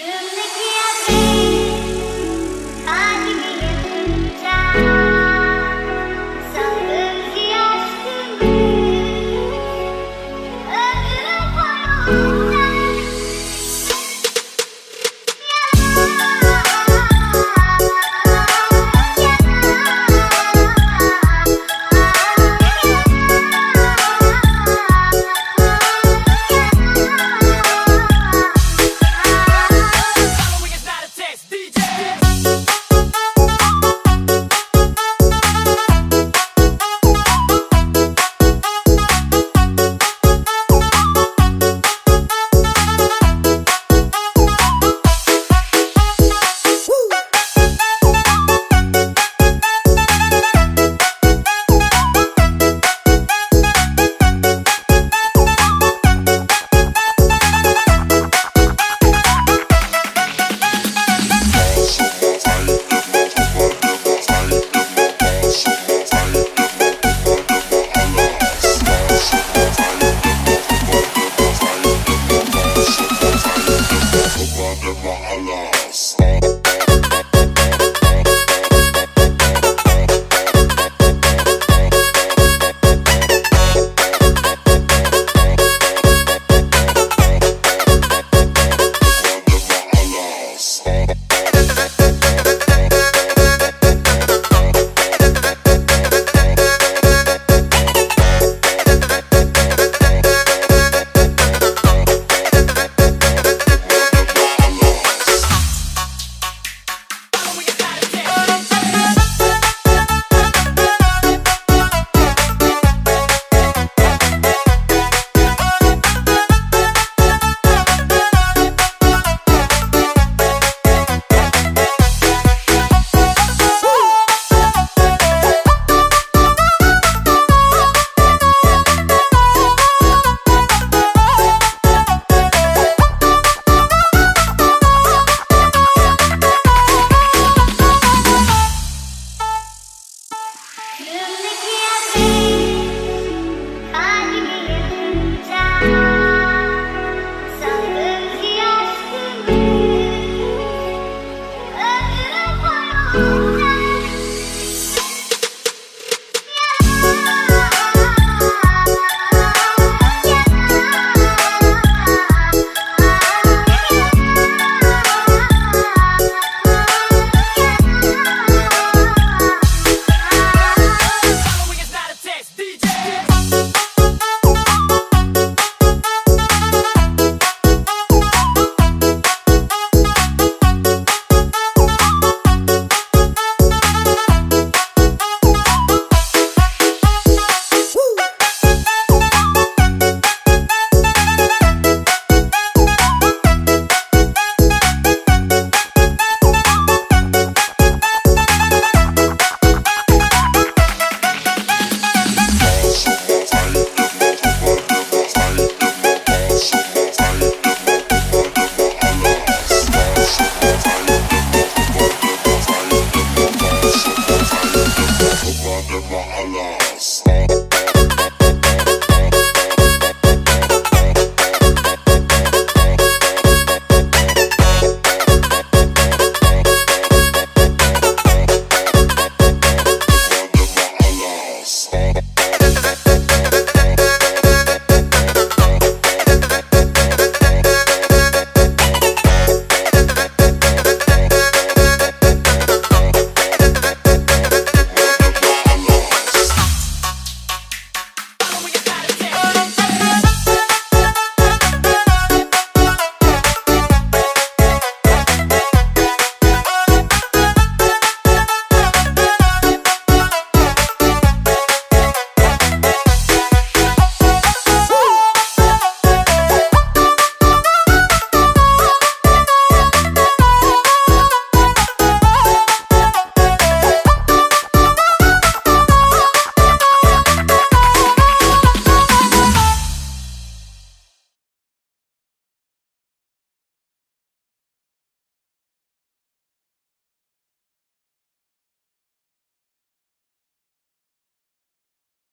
Yeah.